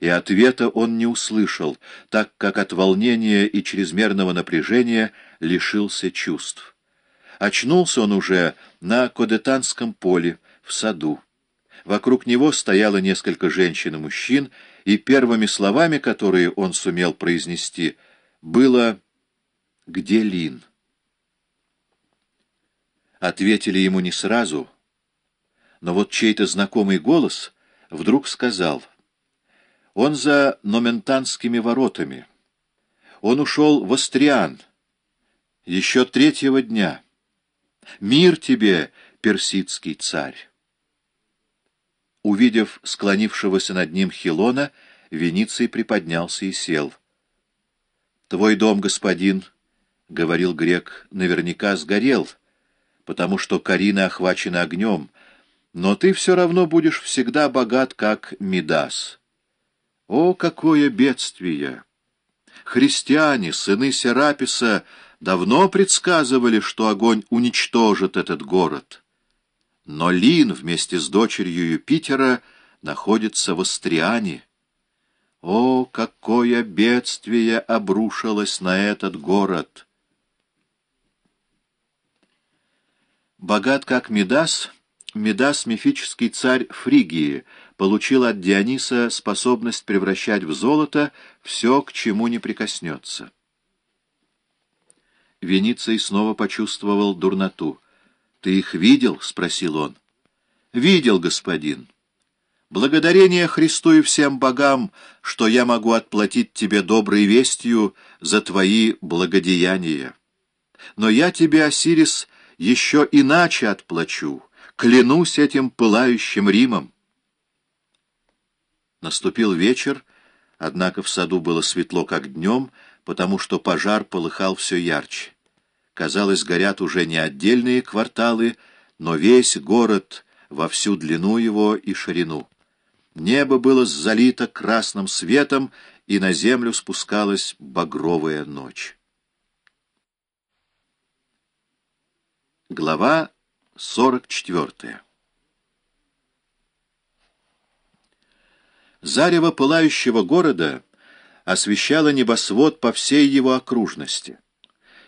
и ответа он не услышал, так как от волнения и чрезмерного напряжения лишился чувств. Очнулся он уже на Кодетанском поле, в саду. Вокруг него стояло несколько женщин и мужчин, и первыми словами, которые он сумел произнести, было «Где Лин?». Ответили ему не сразу, но вот чей-то знакомый голос вдруг сказал «Он за Номентанскими воротами. Он ушел в Астриан еще третьего дня. Мир тебе, персидский царь!» Увидев склонившегося над ним Хилона, Вениций приподнялся и сел. «Твой дом, господин, — говорил грек, — наверняка сгорел, потому что Карина охвачена огнем, но ты все равно будешь всегда богат, как Мидас. О, какое бедствие! Христиане, сыны Сераписа, давно предсказывали, что огонь уничтожит этот город». Но Лин вместе с дочерью Юпитера находится в Астриане. О, какое бедствие обрушилось на этот город! Богат как Медас, Медас, мифический царь Фригии, получил от Диониса способность превращать в золото все, к чему не прикоснется. Вениций снова почувствовал дурноту — «Ты их видел?» — спросил он. «Видел, господин. Благодарение Христу и всем богам, что я могу отплатить тебе доброй вестью за твои благодеяния. Но я тебе, Осирис, еще иначе отплачу, клянусь этим пылающим Римом». Наступил вечер, однако в саду было светло, как днем, потому что пожар полыхал все ярче. Казалось, горят уже не отдельные кварталы, но весь город во всю длину его и ширину. Небо было залито красным светом, и на землю спускалась багровая ночь. Глава 44 Зарево пылающего города освещало небосвод по всей его окружности.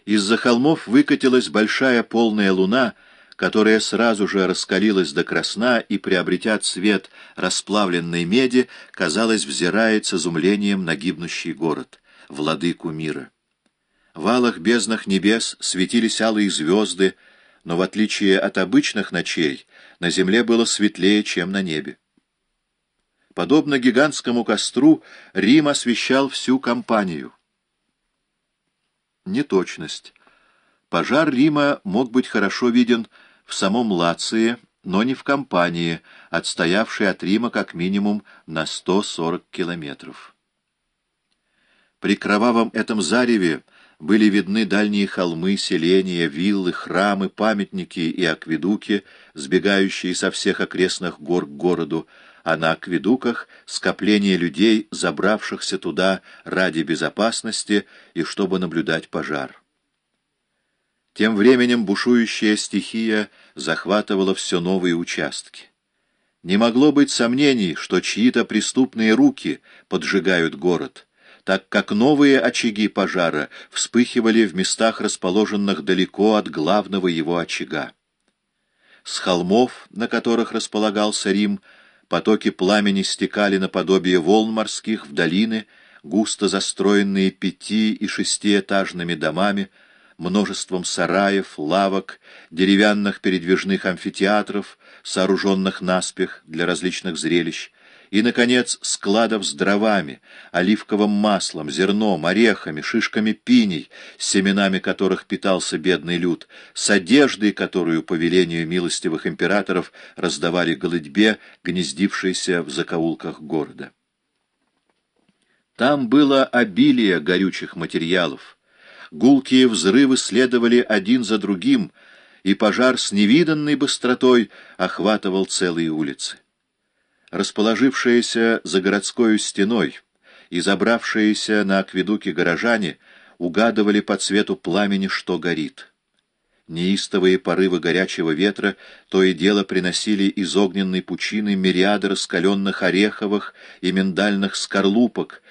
Из-за холмов выкатилась большая полная луна, которая сразу же раскалилась до красна и, приобретя цвет расплавленной меди, казалось, взирает с изумлением на гибнущий город, владыку мира. В алых безднах небес светились алые звезды, но, в отличие от обычных ночей, на земле было светлее, чем на небе. Подобно гигантскому костру, Рим освещал всю компанию — неточность. Пожар Рима мог быть хорошо виден в самом Лации, но не в компании, отстоявшей от Рима как минимум на 140 километров. При кровавом этом зареве были видны дальние холмы, селения, виллы, храмы, памятники и акведуки, сбегающие со всех окрестных гор к городу, а на акведуках скопление людей, забравшихся туда ради безопасности и чтобы наблюдать пожар. Тем временем бушующая стихия захватывала все новые участки. Не могло быть сомнений, что чьи-то преступные руки поджигают город, так как новые очаги пожара вспыхивали в местах, расположенных далеко от главного его очага. С холмов, на которых располагался Рим, Потоки пламени стекали наподобие волн морских в долины, густо застроенные пяти- и шестиэтажными домами, множеством сараев, лавок, деревянных передвижных амфитеатров, сооруженных наспех для различных зрелищ, и, наконец, складов с дровами, оливковым маслом, зерном, орехами, шишками пиней, семенами которых питался бедный люд, с одеждой, которую, по велению милостивых императоров, раздавали голодьбе, гнездившейся в закоулках города. Там было обилие горючих материалов. Гулкие взрывы следовали один за другим, и пожар с невиданной быстротой охватывал целые улицы расположившиеся за городской стеной и забравшиеся на акведуке горожане угадывали по цвету пламени, что горит. Неистовые порывы горячего ветра то и дело приносили из огненной пучины мириады раскаленных ореховых и миндальных скорлупок,